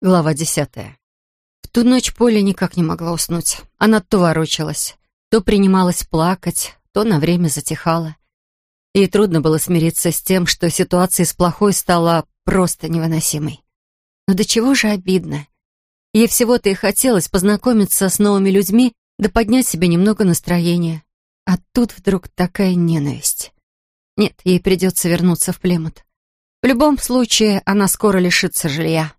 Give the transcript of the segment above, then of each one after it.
Глава десятая. В ту ночь Поля никак не могла уснуть. Она то ворочалась, то принималась плакать, то на время затихала. Ей трудно было смириться с тем, что ситуация с плохой стала просто невыносимой. Но до чего же обидно. Ей всего-то и хотелось познакомиться с новыми людьми, да поднять себе немного настроения. А тут вдруг такая ненависть. Нет, ей придется вернуться в Племут. В любом случае, она скоро лишится жилья.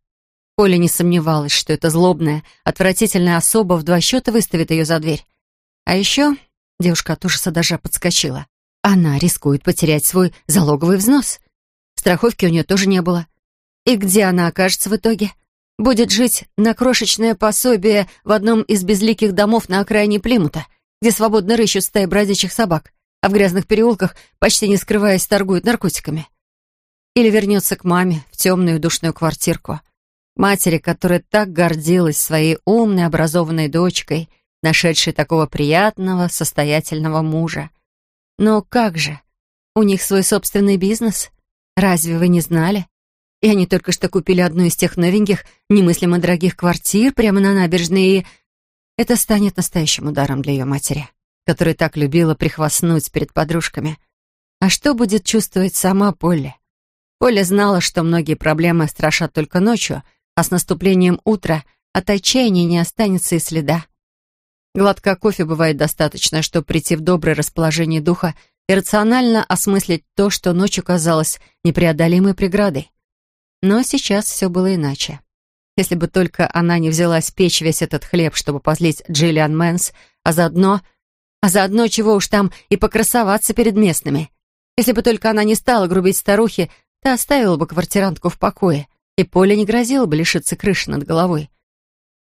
Поля не сомневалась, что эта злобная, отвратительная особа в два счета выставит ее за дверь. А еще девушка от ужаса даже подскочила. Она рискует потерять свой залоговый взнос. Страховки у нее тоже не было. И где она окажется в итоге? Будет жить на крошечное пособие в одном из безликих домов на окраине Плимута, где свободно рыщут стаи бродячих собак, а в грязных переулках, почти не скрываясь, торгуют наркотиками. Или вернется к маме в темную душную квартирку, матери, которая так гордилась своей умной, образованной дочкой, нашедшей такого приятного, состоятельного мужа. Но как же? У них свой собственный бизнес. Разве вы не знали? И они только что купили одну из тех новеньких, немыслимо дорогих квартир прямо на набережной, и это станет настоящим ударом для ее матери, которая так любила прихвастнуть перед подружками. А что будет чувствовать сама Полли? Поля знала, что многие проблемы страшат только ночью — а с наступлением утра от отчаяния не останется и следа. Гладко кофе бывает достаточно, чтобы прийти в доброе расположение духа и рационально осмыслить то, что ночью казалось непреодолимой преградой. Но сейчас все было иначе. Если бы только она не взялась печь весь этот хлеб, чтобы позлить Джиллиан Мэнс, а заодно... А заодно чего уж там и покрасоваться перед местными. Если бы только она не стала грубить старухе, то оставила бы квартирантку в покое — и Поле не грозило бы лишиться крыши над головой.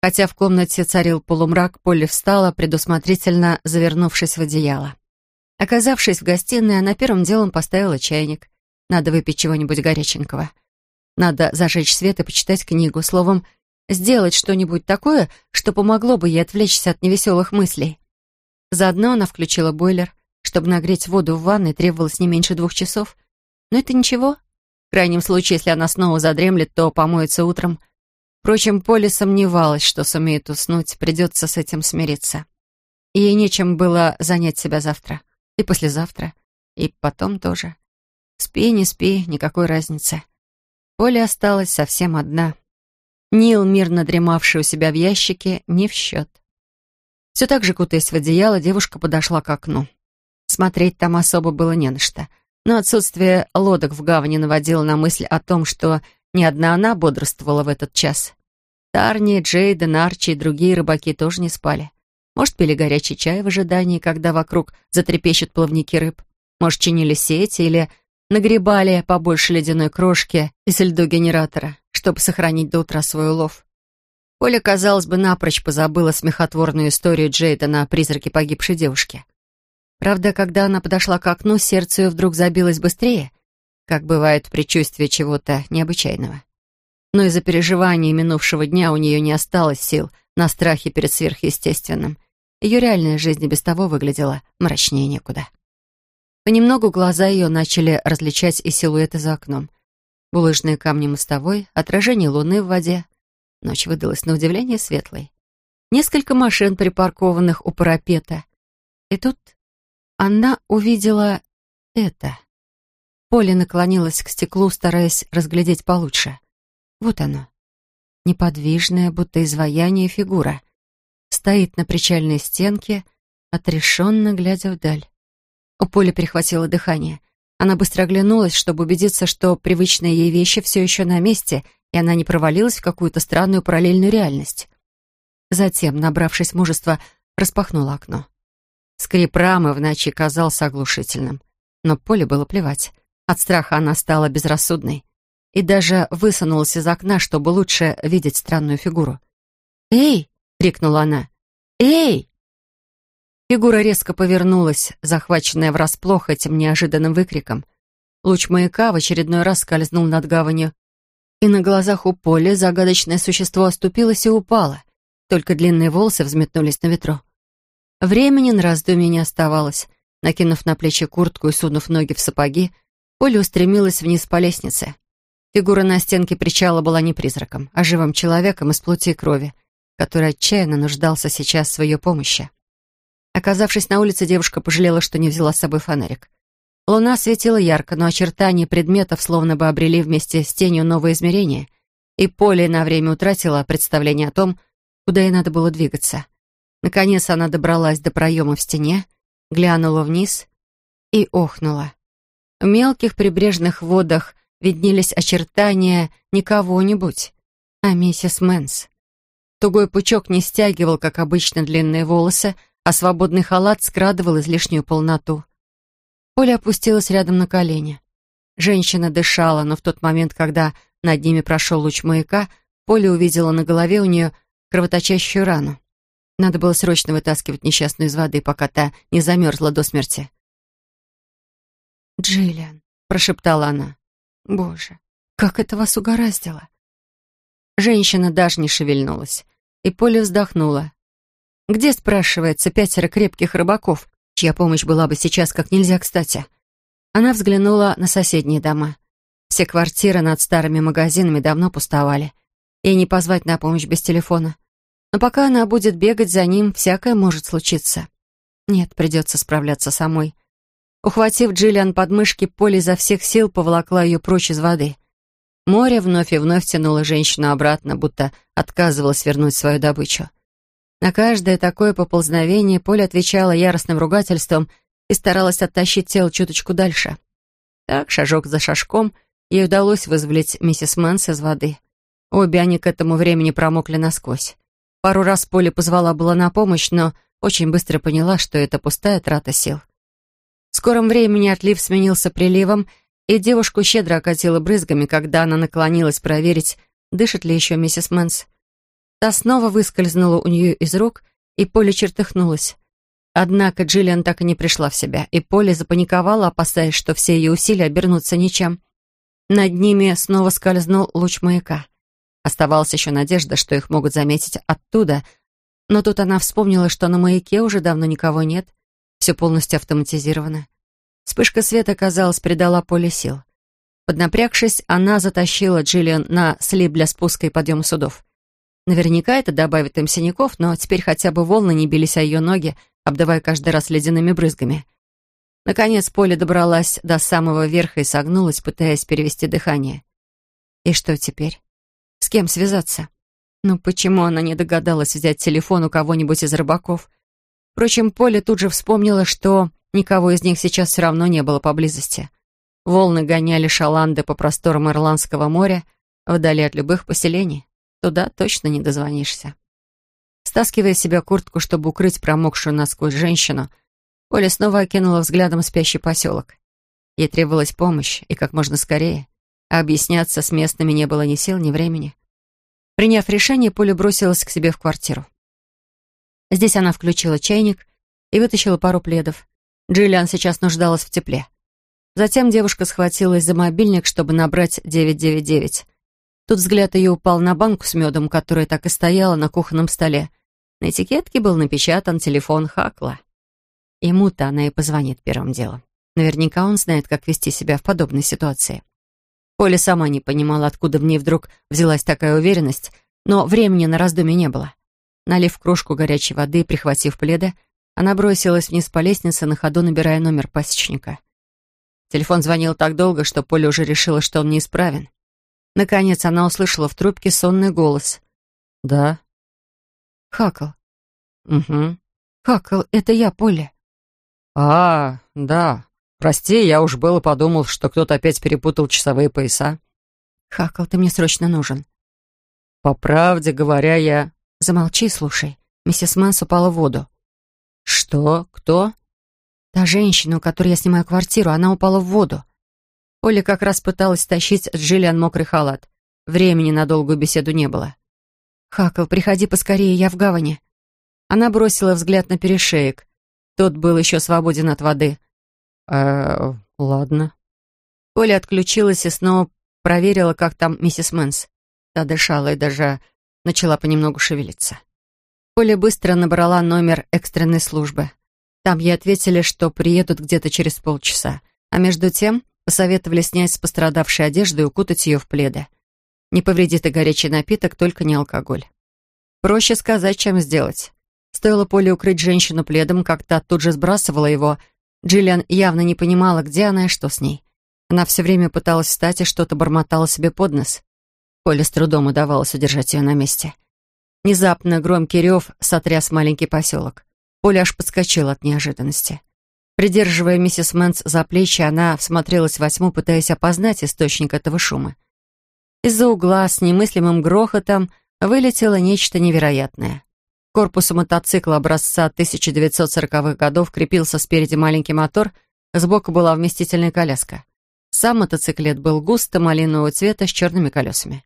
Хотя в комнате царил полумрак, Поле встала, предусмотрительно завернувшись в одеяло. Оказавшись в гостиной, она первым делом поставила чайник. Надо выпить чего-нибудь горяченького. Надо зажечь свет и почитать книгу. Словом, сделать что-нибудь такое, что помогло бы ей отвлечься от невеселых мыслей. Заодно она включила бойлер. Чтобы нагреть воду в ванной, требовалось не меньше двух часов. Но это ничего, в крайнем случае, если она снова задремлет, то помоется утром. Впрочем, Поля сомневалась, что сумеет уснуть, придется с этим смириться. Ей нечем было занять себя завтра, и послезавтра, и потом тоже. Спи, не спи, никакой разницы. Поля осталась совсем одна. Нил, мирно дремавший у себя в ящике, не в счет. Все так же, кутаясь в одеяло, девушка подошла к окну. Смотреть там особо было не на что — но отсутствие лодок в гавани наводило на мысль о том, что ни одна она бодрствовала в этот час. Тарни, Джейден, Арчи и другие рыбаки тоже не спали. Может, пили горячий чай в ожидании, когда вокруг затрепещут плавники рыб. Может, чинили сети или нагребали побольше ледяной крошки из льду генератора, чтобы сохранить до утра свой улов. Оля, казалось бы, напрочь позабыла смехотворную историю Джейдена о призраке погибшей девушки. Правда, когда она подошла к окну, сердце ее вдруг забилось быстрее, как бывает в предчувствии чего-то необычайного. Но из-за переживаний минувшего дня у нее не осталось сил на страхе перед сверхъестественным. Ее реальная жизнь без того выглядела мрачнее некуда. Понемногу глаза ее начали различать и силуэты за окном. Булыжные камни мостовой, отражение луны в воде. Ночь выдалась на удивление светлой. Несколько машин, припаркованных у парапета. И тут она увидела это. Поле наклонилась к стеклу, стараясь разглядеть получше. Вот оно. Неподвижная, будто изваяние фигура. Стоит на причальной стенке, отрешенно глядя вдаль. У Поли перехватило дыхание. Она быстро оглянулась, чтобы убедиться, что привычные ей вещи все еще на месте, и она не провалилась в какую-то странную параллельную реальность. Затем, набравшись мужества, распахнула окно. Скрип рамы в ночи казался оглушительным. Но Поле было плевать. От страха она стала безрассудной. И даже высунулась из окна, чтобы лучше видеть странную фигуру. «Эй!» — крикнула она. «Эй!» Фигура резко повернулась, захваченная врасплох этим неожиданным выкриком. Луч маяка в очередной раз скользнул над гаванью, и на глазах у Поля загадочное существо оступилось и упало. Только длинные волосы взметнулись на ветру. Времени на раздумье не оставалось. Накинув на плечи куртку и сунув ноги в сапоги, Оля устремилась вниз по лестнице. Фигура на стенке причала была не призраком, а живым человеком из плоти и крови, который отчаянно нуждался сейчас в ее помощи. Оказавшись на улице, девушка пожалела, что не взяла с собой фонарик. Луна светила ярко, но очертания предметов словно бы обрели вместе с тенью новое измерение, и Поле на время утратила представление о том, куда ей надо было двигаться. Наконец она добралась до проема в стене, глянула вниз и охнула. В мелких прибрежных водах виднелись очертания не кого-нибудь, а миссис Мэнс. Тугой пучок не стягивал, как обычно, длинные волосы, а свободный халат скрадывал излишнюю полноту. Поля опустилась рядом на колени. Женщина дышала, но в тот момент, когда над ними прошел луч маяка, Поля увидела на голове у нее кровоточащую рану. Надо было срочно вытаскивать несчастную из воды, пока та не замерзла до смерти. «Джиллиан», — прошептала она, — «боже, как это вас угораздило!» Женщина даже не шевельнулась, и Поля вздохнула. Где, спрашивается, пятеро крепких рыбаков, чья помощь была бы сейчас как нельзя кстати? Она взглянула на соседние дома. Все квартиры над старыми магазинами давно пустовали. И не позвать на помощь без телефона. Но пока она будет бегать за ним, всякое может случиться. Нет, придется справляться самой. Ухватив Джиллиан под мышки, Поле изо всех сил поволокла ее прочь из воды. Море вновь и вновь тянуло женщину обратно, будто отказывалась вернуть свою добычу. На каждое такое поползновение Поля отвечала яростным ругательством и старалась оттащить тело чуточку дальше. Так, шажок за шажком, ей удалось вызволить миссис Мэнс из воды. Обе они к этому времени промокли насквозь. Пару раз Поля позвала была на помощь, но очень быстро поняла, что это пустая трата сил. В скором времени отлив сменился приливом, и девушку щедро окатило брызгами, когда она наклонилась проверить, дышит ли еще миссис Мэнс. Та снова выскользнула у нее из рук, и Поле чертыхнулась. Однако Джиллиан так и не пришла в себя, и Поле запаниковала, опасаясь, что все ее усилия обернутся ничем. Над ними снова скользнул луч маяка. Оставалась еще надежда, что их могут заметить оттуда, но тут она вспомнила, что на маяке уже давно никого нет, все полностью автоматизировано. Вспышка света, казалось, придала Поле сил. Поднапрягшись, она затащила Джиллиан на слип для спуска и подъема судов. Наверняка это добавит им синяков, но теперь хотя бы волны не бились о ее ноги, обдавая каждый раз ледяными брызгами. Наконец Поле добралась до самого верха и согнулась, пытаясь перевести дыхание. И что теперь? С кем связаться? Ну почему она не догадалась взять телефон у кого-нибудь из рыбаков? Впрочем, Поле тут же вспомнила, что никого из них сейчас все равно не было поблизости. Волны гоняли шаланды по просторам Ирландского моря, вдали от любых поселений. Туда точно не дозвонишься. Стаскивая себя куртку, чтобы укрыть промокшую насквозь женщину, Оля снова окинула взглядом спящий поселок. Ей требовалась помощь, и как можно скорее. А объясняться с местными не было ни сил, ни времени. Приняв решение, Поля бросилась к себе в квартиру. Здесь она включила чайник и вытащила пару пледов. Джиллиан сейчас нуждалась в тепле. Затем девушка схватилась за мобильник, чтобы набрать 999. Тут взгляд ее упал на банку с медом, которая так и стояла на кухонном столе. На этикетке был напечатан телефон Хакла. Ему-то она и позвонит первым делом. Наверняка он знает, как вести себя в подобной ситуации. Поля сама не понимала, откуда в ней вдруг взялась такая уверенность, но времени на раздумье не было. Налив кружку горячей воды и прихватив пледа, она бросилась вниз по лестнице, на ходу набирая номер пасечника. Телефон звонил так долго, что Поля уже решила, что он неисправен. Наконец она услышала в трубке сонный голос. «Да». «Хакл». «Угу». «Хакл, это я, Поля». «А, да. Прости, я уж было подумал, что кто-то опять перепутал часовые пояса». «Хакл, ты мне срочно нужен». «По правде говоря, я...» «Замолчи, слушай. Миссис Мэнс упала в воду». «Что? Кто?» «Та женщина, у которой я снимаю квартиру, она упала в воду. Поля как раз пыталась тащить с Джиллиан мокрый халат. Времени на долгую беседу не было. «Хакл, приходи поскорее, я в гавани». Она бросила взгляд на перешеек. Тот был еще свободен от воды. «Э, ладно». Поля отключилась и снова проверила, как там миссис Мэнс. Та дышала и даже начала понемногу шевелиться. Поля быстро набрала номер экстренной службы. Там ей ответили, что приедут где-то через полчаса. А между тем Посоветовали снять с пострадавшей одежду и укутать ее в пледы. Не повредит и горячий напиток, только не алкоголь. Проще сказать, чем сделать. Стоило Поле укрыть женщину пледом, как та тут же сбрасывала его. Джиллиан явно не понимала, где она и что с ней. Она все время пыталась встать и что-то бормотала себе под нос. Полли с трудом удавалось удержать ее на месте. Внезапно громкий рев сотряс маленький поселок. Полли аж подскочила от неожиданности. Придерживая миссис Мэнс за плечи, она всмотрелась во тьму, пытаясь опознать источник этого шума. Из-за угла с немыслимым грохотом вылетело нечто невероятное. К корпусу мотоцикла образца 1940-х годов крепился спереди маленький мотор, сбоку была вместительная коляска. Сам мотоциклет был густо малинового цвета с черными колесами.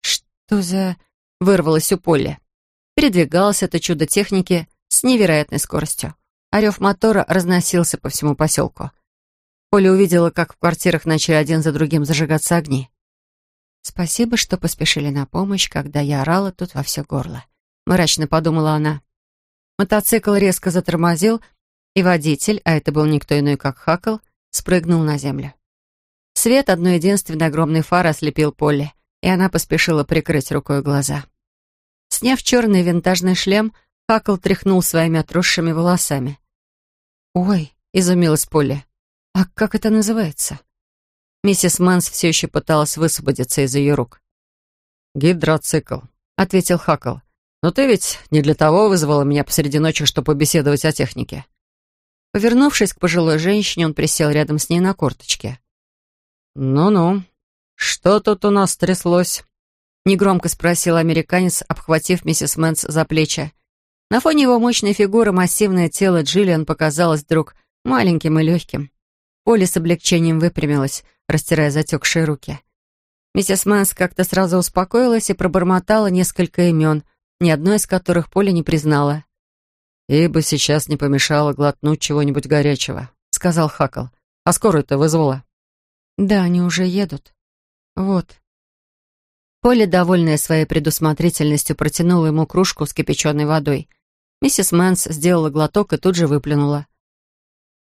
«Что за...» — вырвалось у Полли. Передвигалось это чудо техники с невероятной скоростью. Орев мотора разносился по всему поселку. Поля увидела, как в квартирах начали один за другим зажигаться огни. «Спасибо, что поспешили на помощь, когда я орала тут во все горло», — мрачно подумала она. Мотоцикл резко затормозил, и водитель, а это был никто иной, как Хакл, спрыгнул на землю. Свет одной единственной огромной фары ослепил Полли, и она поспешила прикрыть рукой глаза. Сняв черный винтажный шлем, Хакл тряхнул своими отросшими волосами. «Ой», — изумилась Полли, — «а как это называется?» Миссис Манс все еще пыталась высвободиться из ее рук. «Гидроцикл», — ответил Хакл. «Но ты ведь не для того вызвала меня посреди ночи, чтобы побеседовать о технике». Повернувшись к пожилой женщине, он присел рядом с ней на корточки. «Ну-ну, что тут у нас стряслось?» Негромко спросил американец, обхватив миссис Мэнс за плечи. На фоне его мощной фигуры массивное тело Джиллиан показалось вдруг маленьким и легким. Полли с облегчением выпрямилась, растирая затекшие руки. Миссис Мэнс как-то сразу успокоилась и пробормотала несколько имен, ни одно из которых Полли не признала. «Ей бы сейчас не помешало глотнуть чего-нибудь горячего», — сказал Хакл. «А скорую-то вызвала?» Да, они уже едут. Вот. Полли, довольная своей предусмотрительностью, протянула ему кружку с кипяченой водой. Миссис Мэнс сделала глоток и тут же выплюнула.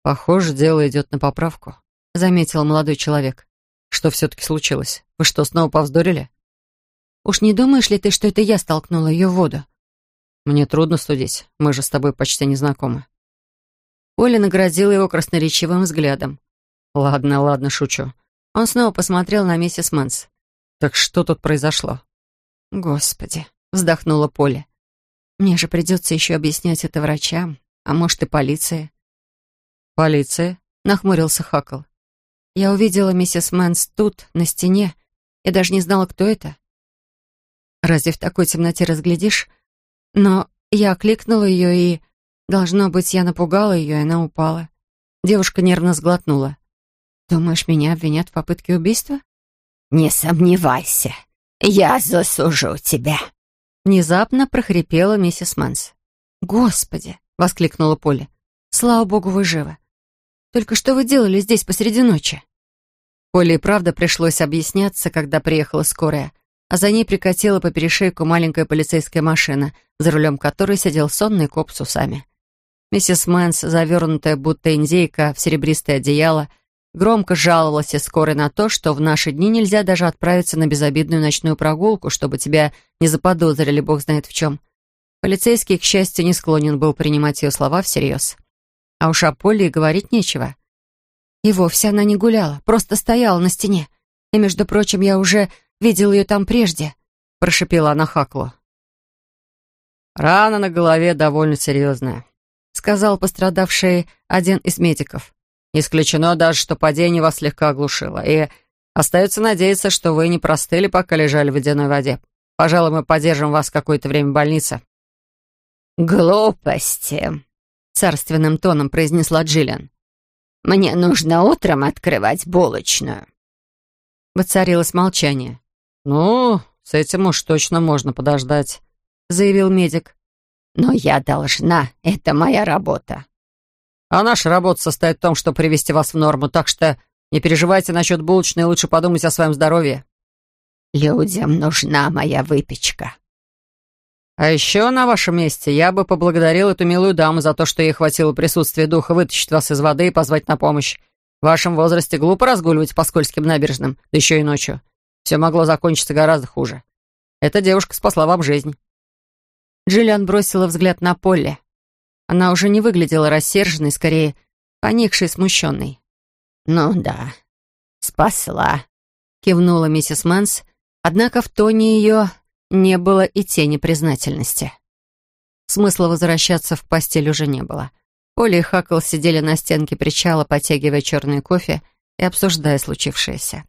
«Похоже, дело идет на поправку», — заметил молодой человек. «Что все-таки случилось? Вы что, снова повздорили?» «Уж не думаешь ли ты, что это я столкнула ее в воду?» «Мне трудно судить. Мы же с тобой почти не знакомы». Полли наградила его красноречивым взглядом. «Ладно, ладно, шучу. Он снова посмотрел на миссис Мэнс. «Так что тут произошло?» «Господи», — вздохнула Полли. «Мне же придется еще объяснять это врачам, а может и полиции». «Полиция?» — нахмурился Хакл. «Я увидела миссис Мэнс тут, на стене. Я даже не знала, кто это. Разве в такой темноте разглядишь? Но я окликнула ее, и, должно быть, я напугала ее, и она упала». Девушка нервно сглотнула. «Думаешь, меня обвинят в попытке убийства?» «Не сомневайся, я засужу тебя», — внезапно прохрипела миссис Манс. «Господи!» — воскликнула Полли. «Слава богу, вы живы. Только что вы делали здесь посреди ночи?» Полли и правда пришлось объясняться, когда приехала скорая, а за ней прикатила по перешейку маленькая полицейская машина, за рулем которой сидел сонный коп с усами. Миссис Мэнс, завернутая будто индейка в серебристое одеяло, — Громко жаловалась и скорой на то, что в наши дни нельзя даже отправиться на безобидную ночную прогулку, чтобы тебя не заподозрили бог знает в чем. Полицейский, к счастью, не склонен был принимать ее слова всерьез. А уж о Поле и говорить нечего. И вовсе она не гуляла, просто стояла на стене. И, между прочим, я уже видел ее там прежде, — прошипела она Хаклу. «Рана на голове довольно серьезная», — сказал пострадавший один из медиков. Исключено даже, что падение вас слегка оглушило. И остается надеяться, что вы не простыли, пока лежали в водяной воде. Пожалуй, мы поддержим вас какое-то время в больнице». «Глупости», — царственным тоном произнесла Джиллиан. «Мне нужно утром открывать булочную». Воцарилось молчание. «Ну, с этим уж точно можно подождать», — заявил медик. «Но я должна, это моя работа». А наша работа состоит в том, чтобы привести вас в норму, так что не переживайте насчет булочной, лучше подумайте о своем здоровье». «Людям нужна моя выпечка». «А еще на вашем месте я бы поблагодарил эту милую даму за то, что ей хватило присутствия духа вытащить вас из воды и позвать на помощь. В вашем возрасте глупо разгуливать по скользким набережным, да еще и ночью. Все могло закончиться гораздо хуже. Эта девушка спасла вам жизнь». Джиллиан бросила взгляд на Полли. Она уже не выглядела рассерженной, скорее, поникшей, смущенной. «Ну да, спасла», — кивнула миссис Мэнс, однако в тоне ее не было и тени признательности. Смысла возвращаться в постель уже не было. Полли и Хакл сидели на стенке причала, потягивая черный кофе и обсуждая случившееся.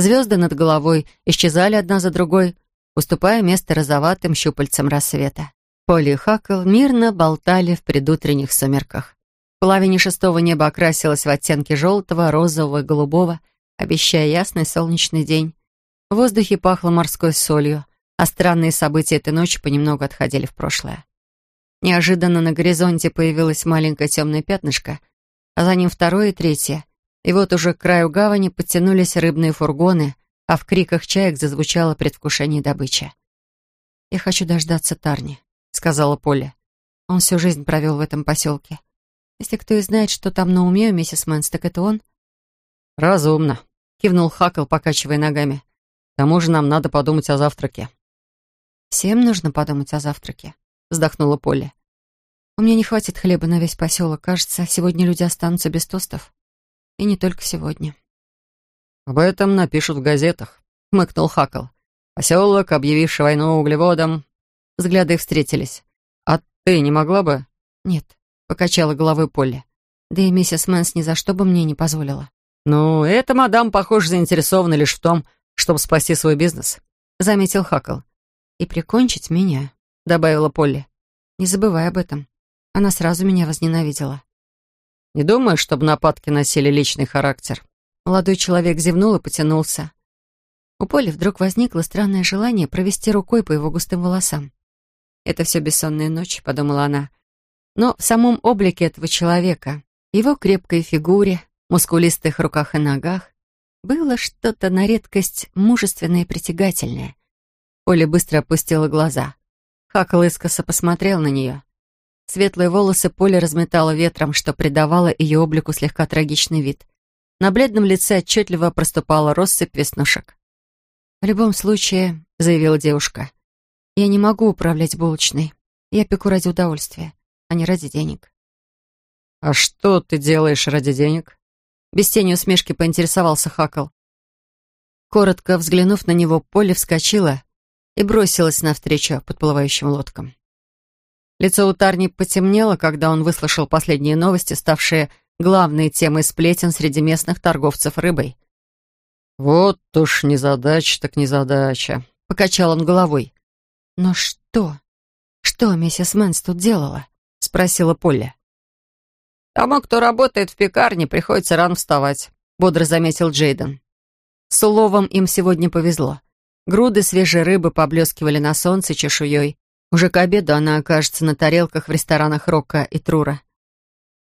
Звезды над головой исчезали одна за другой, уступая место розоватым щупальцам рассвета. Поля и Хакл мирно болтали в предутренних сумерках. Половине шестого неба окрасилось в оттенки желтого, розового и голубого, обещая ясный солнечный день. В воздухе пахло морской солью, а странные события этой ночи понемногу отходили в прошлое. Неожиданно на горизонте появилось маленькое темное пятнышко, а за ним второе и третье. И вот уже к краю гавани подтянулись рыбные фургоны, а в криках чаек зазвучало предвкушение добычи. «Я хочу дождаться Тарни», — сказала Полли. «Он всю жизнь провел в этом поселке. Если кто и знает, что там на уме у миссис Мэнс, так это он». «Разумно», — кивнул Хакл, покачивая ногами. «К тому же нам надо подумать о завтраке». «Всем нужно подумать о завтраке», вздохнула Полли. «У меня не хватит хлеба на весь поселок. Кажется, сегодня люди останутся без тостов. И не только сегодня». «Об этом напишут в газетах», — хмыкнул Хакл. «Поселок, объявивший войну углеводам». Взгляды их встретились. «А ты не могла бы?» «Нет», — покачала головой Полли. «Да и миссис Мэнс ни за что бы мне не позволила». «Ну, эта мадам, похоже, заинтересована лишь в том, чтобы спасти свой бизнес», — заметил Хакл. «И прикончить меня», — добавила Полли. «Не забывай об этом. Она сразу меня возненавидела». «Не думаю, чтобы нападки носили личный характер». Молодой человек зевнул и потянулся. У Поли вдруг возникло странное желание провести рукой по его густым волосам. «Это все бессонная ночь», — подумала она. Но в самом облике этого человека, его крепкой фигуре, мускулистых руках и ногах, было что-то на редкость мужественное и притягательное. Поля быстро опустила глаза. Хакл искоса посмотрел на нее. Светлые волосы Поля разметало ветром, что придавало ее облику слегка трагичный вид. На бледном лице отчетливо проступала россыпь веснушек. «В любом случае», — заявила девушка, — «я не могу управлять булочной. Я пеку ради удовольствия, а не ради денег». «А что ты делаешь ради денег?» Без тени усмешки поинтересовался Хакл. Коротко взглянув на него, Полли вскочила и бросилась навстречу подплывающим лодкам. Лицо у Тарни потемнело, когда он выслушал последние новости, ставшие главной темой сплетен среди местных торговцев рыбой. «Вот уж незадача так незадача», — покачал он головой. «Но что? Что миссис Мэнс тут делала?» — спросила Полли. «Тому, кто работает в пекарне, приходится рано вставать», — бодро заметил Джейден. Словом, им сегодня повезло. Груды свежей рыбы поблескивали на солнце чешуей. Уже к обеду она окажется на тарелках в ресторанах Рока и Трура.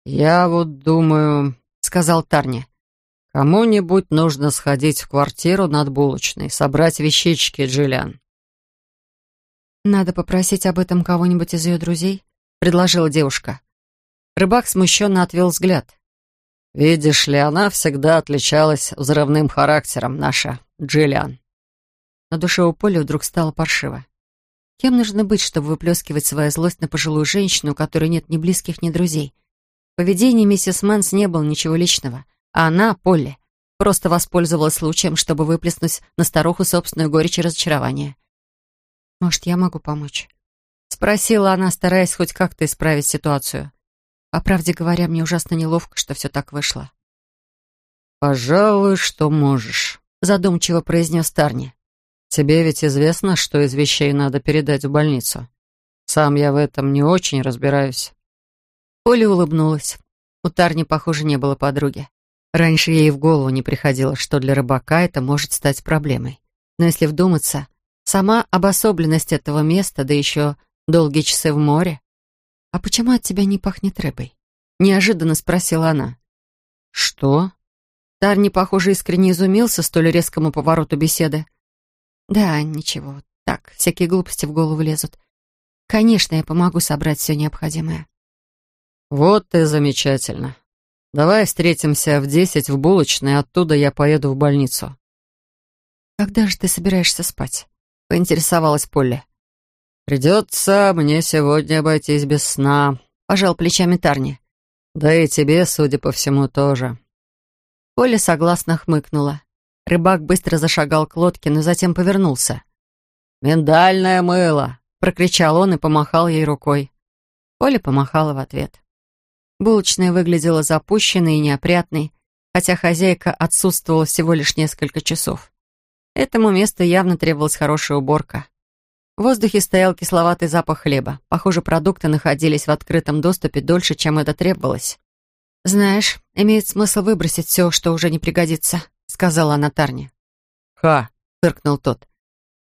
«Я вот думаю», — сказал Тарни, «кому-нибудь нужно сходить в квартиру над булочной, собрать вещички, Джиллиан». «Надо попросить об этом кого-нибудь из ее друзей», — предложила девушка. Рыбак смущенно отвел взгляд. «Видишь ли, она всегда отличалась взрывным характером, наша Джиллиан». На душе у Полли вдруг стало паршиво. Кем нужно быть, чтобы выплескивать свою злость на пожилую женщину, у которой нет ни близких, ни друзей? В поведении миссис Мэнс не было ничего личного, а она, Полли, просто воспользовалась случаем, чтобы выплеснуть на старуху собственную горечь и разочарование. «Может, я могу помочь?» Спросила она, стараясь хоть как-то исправить ситуацию. По правде говоря, мне ужасно неловко, что все так вышло. «Пожалуй, что можешь», — задумчиво произнес Тарни. Тебе ведь известно, что из вещей надо передать в больницу. Сам я в этом не очень разбираюсь». Оля улыбнулась. У Тарни, похоже, не было подруги. Раньше ей в голову не приходило, что для рыбака это может стать проблемой. Но если вдуматься, сама обособленность этого места, да еще долгие часы в море. «А почему от тебя не пахнет рыбой?» — неожиданно спросила она. «Что?» Тарни, похоже, искренне изумился столь резкому повороту беседы. Да, ничего. Так, всякие глупости в голову лезут. Конечно, я помогу собрать все необходимое. Вот и замечательно. Давай встретимся в десять в булочной, оттуда я поеду в больницу». «Когда же ты собираешься спать?» — поинтересовалась Полли. «Придется мне сегодня обойтись без сна», — пожал плечами Тарни. «Да и тебе, судя по всему, тоже». Полли согласно хмыкнула. Рыбак быстро зашагал к лодке, но затем повернулся. «Миндальное мыло!» — прокричал он и помахал ей рукой. Поля помахала в ответ. Булочная выглядела запущенной и неопрятной, хотя хозяйка отсутствовала всего лишь несколько часов. Этому месту явно требовалась хорошая уборка. В воздухе стоял кисловатый запах хлеба. Похоже, продукты находились в открытом доступе дольше, чем это требовалось. «Знаешь, имеет смысл выбросить все, что уже не пригодится», — сказала она Тарне. «Ха!» — фыркнул тот.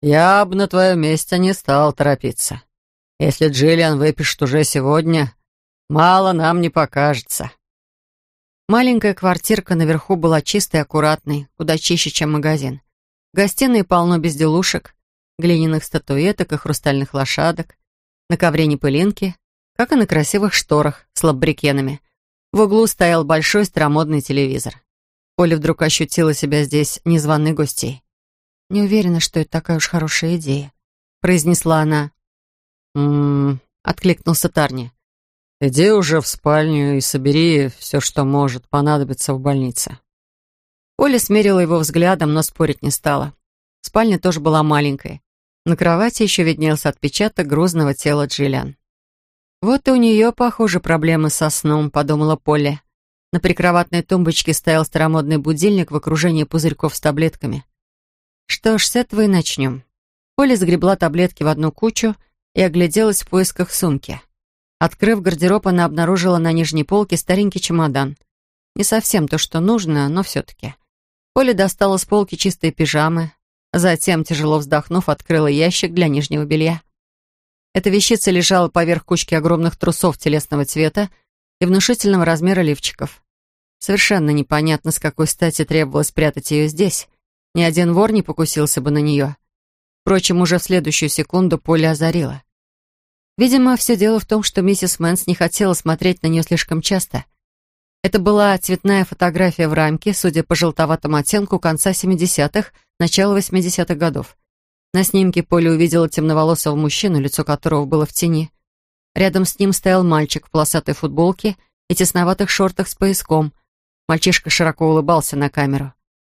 «Я бы на твоем месте не стал торопиться. Если Джиллиан выпишет уже сегодня, мало нам не покажется». Маленькая квартирка наверху была чистой и аккуратной, куда чище, чем магазин. В гостиной полно безделушек, глиняных статуэток и хрустальных лошадок. На ковре не пылинки, как и на красивых шторах с лабрикенами. В углу стоял большой старомодный телевизор. Оля вдруг ощутила себя здесь незваной гостьей. «Не уверена, что это такая уж хорошая идея», — произнесла она. «М-м-м», откликнулся Тарни. «Иди уже в спальню и собери все, что может понадобиться в больнице». Оля смерила его взглядом, но спорить не стала. Спальня тоже была маленькой. На кровати еще виднелся отпечаток грузного тела Джиллиан. «Вот и у нее, похоже, проблемы со сном», — подумала Полли. На прикроватной тумбочке стоял старомодный будильник в окружении пузырьков с таблетками. Что ж, с этого и начнем. Поля сгребла таблетки в одну кучу и огляделась в поисках сумки. Открыв гардероб, она обнаружила на нижней полке старенький чемодан. Не совсем то, что нужно, но все-таки. Поля достала с полки чистые пижамы, затем, тяжело вздохнув, открыла ящик для нижнего белья. Эта вещица лежала поверх кучки огромных трусов телесного цвета и внушительного размера лифчиков. Совершенно непонятно, с какой стати требовалось спрятать ее здесь. Ни один вор не покусился бы на нее. Впрочем, уже в следующую секунду Полли озарило. Видимо, все дело в том, что миссис Мэнс не хотела смотреть на нее слишком часто. Это была цветная фотография в рамке, судя по желтоватому оттенку конца 70-х, начала 80-х годов. На снимке Полли увидела темноволосого мужчину, лицо которого было в тени. Рядом с ним стоял мальчик в полосатой футболке и тесноватых шортах с пояском. Мальчишка широко улыбался на камеру.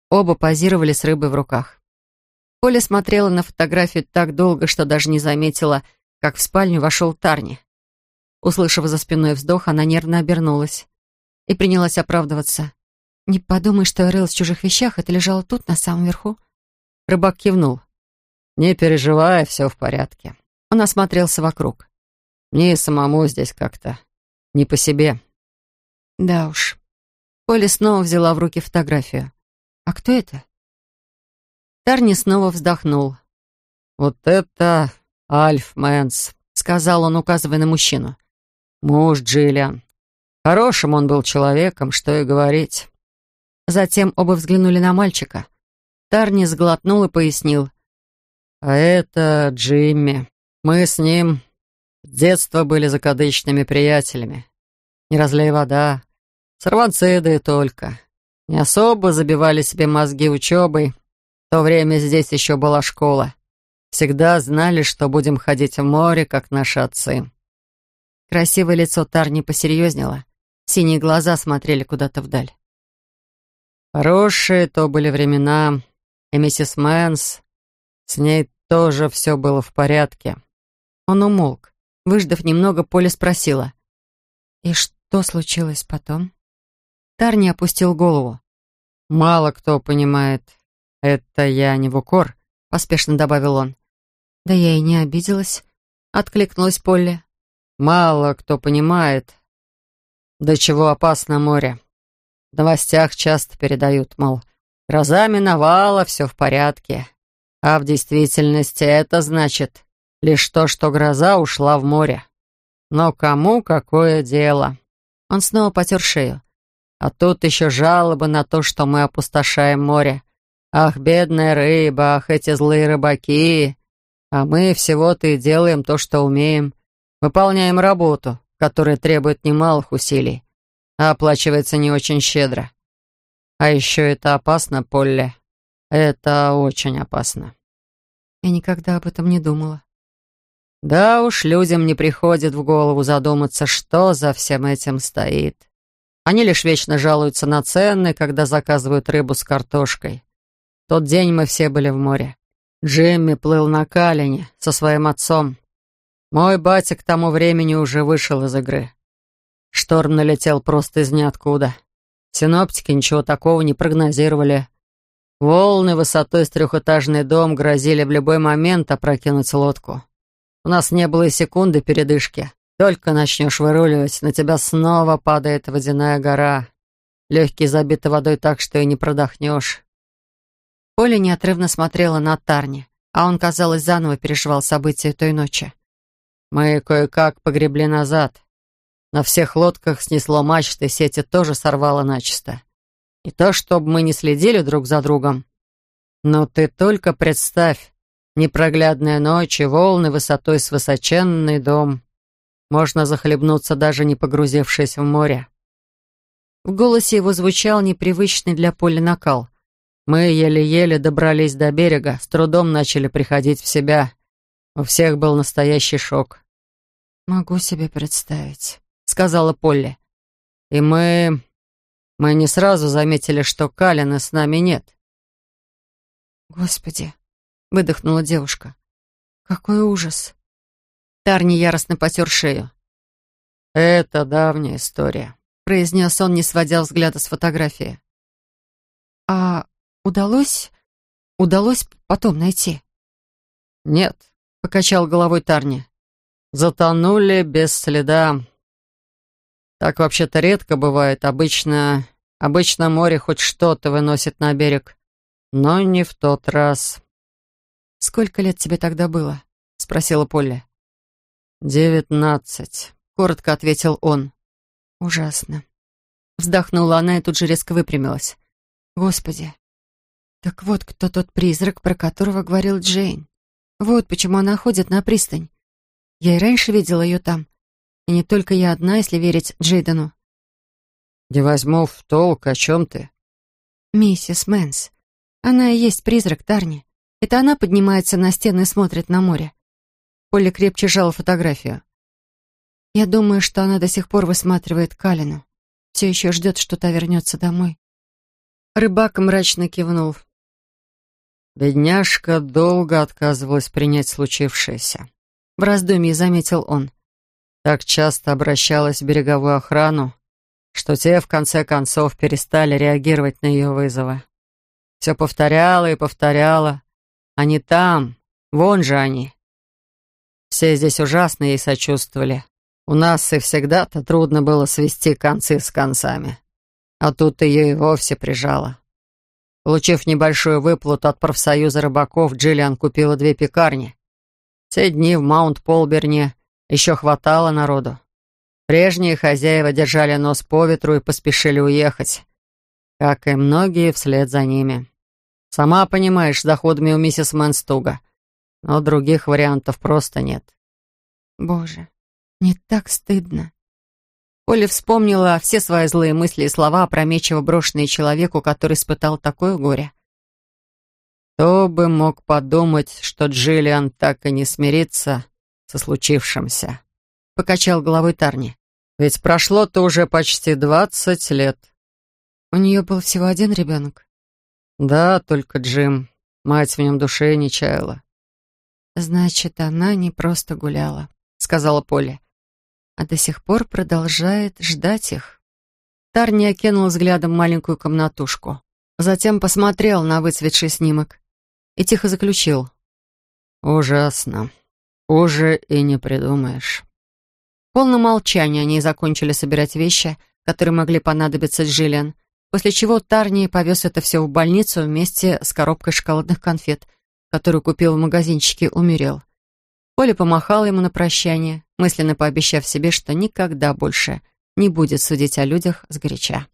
Оба позировали с рыбой в руках. Поля смотрела на фотографию так долго, что даже не заметила, как в спальню вошел Тарни. Услышав за спиной вздох, она нервно обернулась и принялась оправдываться. «Не подумай, что я рылась в чужих вещах, это лежало тут, на самом верху». Рыбак кивнул. «Не переживай, все в порядке». Он осмотрелся вокруг. Мне самому здесь как-то не по себе. Да уж. Полли снова взяла в руки фотографию. А кто это? Тарни снова вздохнул. «Вот это Альф Мэнс», — сказал он, указывая на мужчину. «Муж Джиллиан. Хорошим он был человеком, что и говорить». Затем оба взглянули на мальчика. Тарни сглотнул и пояснил. «А это Джимми. Мы с ним с детства были закадычными приятелями. Не разлей вода, сорванцы и только. Не особо забивали себе мозги учебой. В то время здесь еще была школа. Всегда знали, что будем ходить в море, как наши отцы. Красивое лицо Тарни посерьезнело. Синие глаза смотрели куда-то вдаль. Хорошие то были времена, и миссис Мэнс, с ней тоже все было в порядке. Он умолк. Выждав немного, Полли спросила. «И что случилось потом?» Тарни опустил голову. «Мало кто понимает. Это я не в укор», — поспешно добавил он. «Да я и не обиделась», — откликнулась Полли. «Мало кто понимает, до чего опасно море. В новостях часто передают, мол, гроза миновала, все в порядке. А в действительности это значит, Лишь то, что гроза ушла в море. Но кому какое дело? Он снова потер шею. А тут еще жалобы на то, что мы опустошаем море. Ах, бедная рыба, ах, эти злые рыбаки. А мы всего-то и делаем то, что умеем. Выполняем работу, которая требует немалых усилий. а оплачивается не очень щедро. А еще это опасно, Полли. Это очень опасно. Я никогда об этом не думала. Да уж, людям не приходит в голову задуматься, что за всем этим стоит. Они лишь вечно жалуются на цены, когда заказывают рыбу с картошкой. В тот день мы все были в море. Джимми плыл на Калине со своим отцом. Мой батя к тому времени уже вышел из игры. Шторм налетел просто из ниоткуда. Синоптики ничего такого не прогнозировали. Волны высотой с трехэтажный дом грозили в любой момент опрокинуть лодку. У нас не было и секунды передышки. Только начнешь выруливать, на тебя снова падает водяная гора. Легкие забиты водой так, что и не продохнешь. Поля неотрывно смотрела на Тарни, а он, казалось, заново переживал события той ночи. Мы кое-как погребли назад. На всех лодках снесло мачты, сети тоже сорвало начисто. И то, чтобы мы не следили друг за другом. Но ты только представь, непроглядная ночь и волны высотой с высоченный дом. Можно захлебнуться, даже не погрузившись в море. В голосе его звучал непривычный для поля накал. Мы еле-еле добрались до берега, с трудом начали приходить в себя. У всех был настоящий шок. «Могу себе представить», — сказала Полли. «И мы... мы не сразу заметили, что Калина с нами нет». «Господи», — выдохнула девушка. «Какой ужас!» Тарни яростно потер шею. «Это давняя история», — произнес он, не сводя взгляда с фотографии. «А удалось... удалось потом найти?» «Нет», — покачал головой Тарни. «Затонули без следа. Так вообще-то редко бывает. Обычно... обычно море хоть что-то выносит на берег. Но не в тот раз». «Сколько лет тебе тогда было?» — спросила Полли. «Девятнадцать», — коротко ответил он. «Ужасно». Вздохнула она и тут же резко выпрямилась. «Господи, так вот кто тот призрак, про которого говорил Джейн. Вот почему она ходит на пристань. Я и раньше видела ее там. И не только я одна, если верить Джейдену». «Не возьму в толк, о чем ты?» «Миссис Мэнс. Она и есть призрак Тарни. Это она поднимается на стену и смотрит на море. Полли крепче сжала фотографию. Я думаю, что она до сих пор высматривает Калину. Все еще ждет, что та вернется домой. Рыбак мрачно кивнул. Бедняжка долго отказывалась принять случившееся. В раздумье заметил он. Так часто обращалась в береговую охрану, что те, в конце концов, перестали реагировать на ее вызовы. Все повторяла и повторяла. Они там, вон же они. Все здесь ужасно ей сочувствовали. У нас и всегда-то трудно было свести концы с концами. А тут ее и вовсе прижало. Получив небольшую выплату от профсоюза рыбаков, Джиллиан купила две пекарни. Все дни в Маунт-Полберне еще хватало народу. Прежние хозяева держали нос по ветру и поспешили уехать, как и многие вслед за ними. Сама понимаешь, с доходами у миссис Мэнстуга — но других вариантов просто нет. Боже, не так стыдно. Оля вспомнила все свои злые мысли и слова, опрометчиво брошенные человеку, который испытал такое горе. Кто бы мог подумать, что Джиллиан так и не смирится со случившимся? Покачал головой Тарни. Ведь прошло-то уже почти двадцать лет. У нее был всего один ребенок? Да, только Джим. Мать в нем душе не чаяла. «Значит, она не просто гуляла», — сказала Поля, «а до сих пор продолжает ждать их». Тарни окинул взглядом маленькую комнатушку, затем посмотрел на выцветший снимок и тихо заключил. «Ужасно. Уже и не придумаешь». В полном молчании они закончили собирать вещи, которые могли понадобиться Джиллиан, после чего Тарни повез это все в больницу вместе с коробкой шоколадных конфет — которую купил в магазинчике, умерел. Поля помахала ему на прощание, мысленно пообещав себе, что никогда больше не будет судить о людях сгоряча.